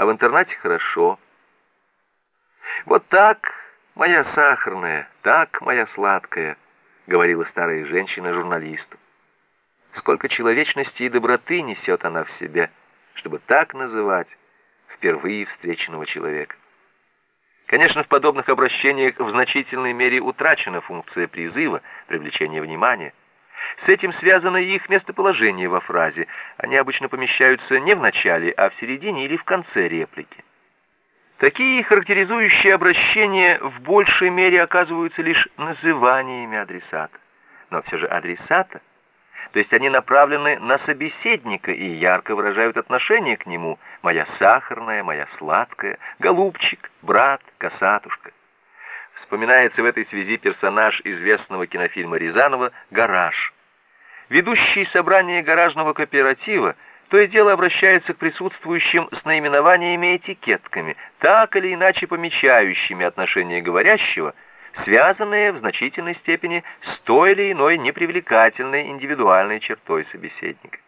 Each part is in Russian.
а в интернате хорошо. Вот так, моя сахарная, так, моя сладкая, говорила старая женщина журналисту. Сколько человечности и доброты несет она в себе, чтобы так называть впервые встреченного человека. Конечно, в подобных обращениях в значительной мере утрачена функция призыва, привлечения внимания. С этим связано их местоположение во фразе. Они обычно помещаются не в начале, а в середине или в конце реплики. Такие характеризующие обращения в большей мере оказываются лишь называниями адресата. Но все же адресата, то есть они направлены на собеседника и ярко выражают отношение к нему «моя сахарная», «моя сладкая», «голубчик», «брат», «косатушка». Вспоминается в этой связи персонаж известного кинофильма Рязанова «Гараж». Ведущий собрание гаражного кооператива то и дело обращается к присутствующим с наименованиями этикетками, так или иначе помечающими отношение говорящего, связанные в значительной степени с той или иной непривлекательной индивидуальной чертой собеседника.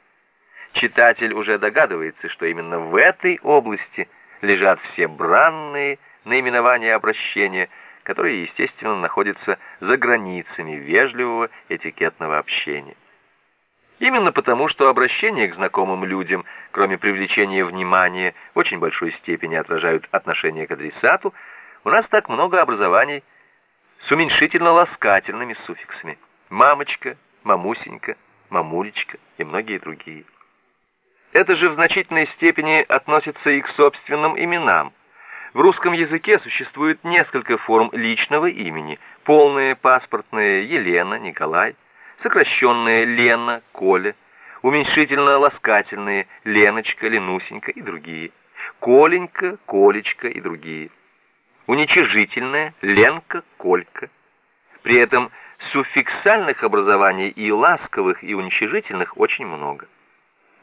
Читатель уже догадывается, что именно в этой области лежат все бранные наименования обращения, которые, естественно, находятся за границами вежливого этикетного общения. Именно потому, что обращение к знакомым людям, кроме привлечения внимания, в очень большой степени отражают отношение к адресату, у нас так много образований с уменьшительно-ласкательными суффиксами. Мамочка, мамусенька, мамулечка и многие другие. Это же в значительной степени относится и к собственным именам. В русском языке существует несколько форм личного имени. Полное, паспортное Елена, Николай – сокращенные Лена, Коля, уменьшительно-ласкательные Леночка, Ленусенька и другие, Коленька, Колечка и другие, уничижительное Ленка, Колька. При этом суффиксальных образований и ласковых, и уничижительных очень много.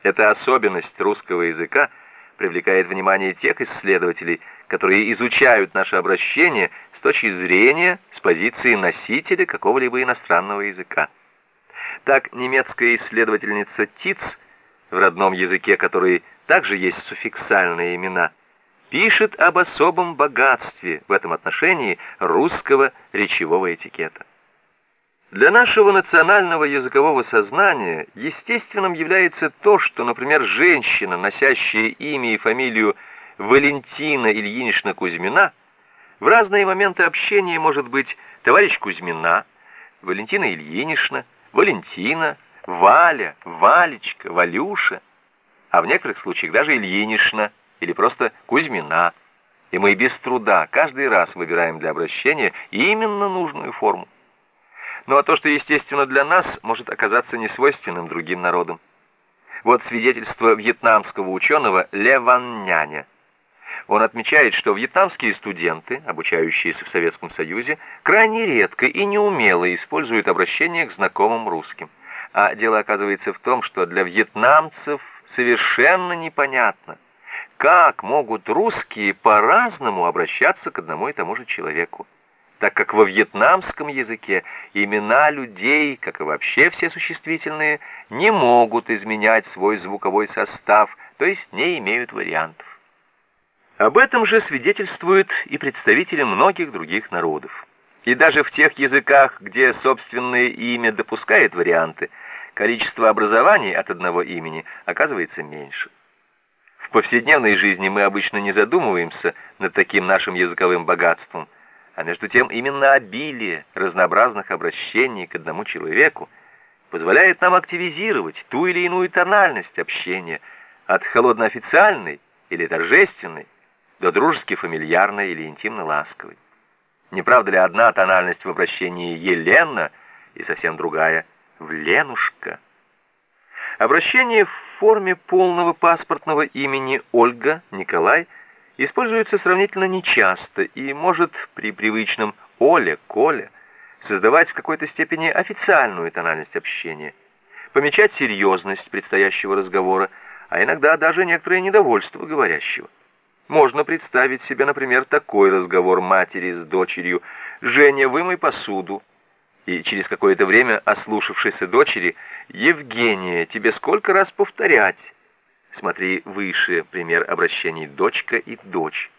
Эта особенность русского языка привлекает внимание тех исследователей, которые изучают наше обращение с точки зрения, с позиции носителя какого-либо иностранного языка. Так немецкая исследовательница Тиц, в родном языке которой также есть суффиксальные имена, пишет об особом богатстве в этом отношении русского речевого этикета. Для нашего национального языкового сознания естественным является то, что, например, женщина, носящая имя и фамилию Валентина Ильинична Кузьмина, в разные моменты общения может быть товарищ Кузьмина, Валентина Ильинична, Валентина, Валя, Валечка, Валюша, а в некоторых случаях даже Ильинишна или просто Кузьмина. И мы без труда каждый раз выбираем для обращения именно нужную форму. Ну а то, что естественно для нас, может оказаться несвойственным другим народам. Вот свидетельство вьетнамского ученого Ле Ван Няня – он отмечает, что вьетнамские студенты, обучающиеся в Советском Союзе, крайне редко и неумело используют обращение к знакомым русским. А дело оказывается в том, что для вьетнамцев совершенно непонятно, как могут русские по-разному обращаться к одному и тому же человеку так как во вьетнамском языке имена людей, как и вообще все существительные, не могут изменять свой звуковой состав, то есть не имеют вариантов. Об этом же свидетельствуют и представители многих других народов. И даже в тех языках, где собственное имя допускает варианты, количество образований от одного имени оказывается меньше. В повседневной жизни мы обычно не задумываемся над таким нашим языковым богатством, а между тем именно обилие разнообразных обращений к одному человеку позволяет нам активизировать ту или иную тональность общения от холодно-официальной или торжественной до дружески фамильярной или интимно ласковой. Не правда ли одна тональность в обращении «Елена» и совсем другая в «Ленушка»? Обращение в форме полного паспортного имени Ольга, Николай используется сравнительно нечасто и может при привычном Оля, Коля создавать в какой-то степени официальную тональность общения, помечать серьезность предстоящего разговора, а иногда даже некоторое недовольство говорящего. Можно представить себе, например, такой разговор матери с дочерью «Женя, вымой посуду». И через какое-то время, ослушавшейся дочери, «Евгения, тебе сколько раз повторять?» Смотри выше пример обращений «дочка» и «дочь».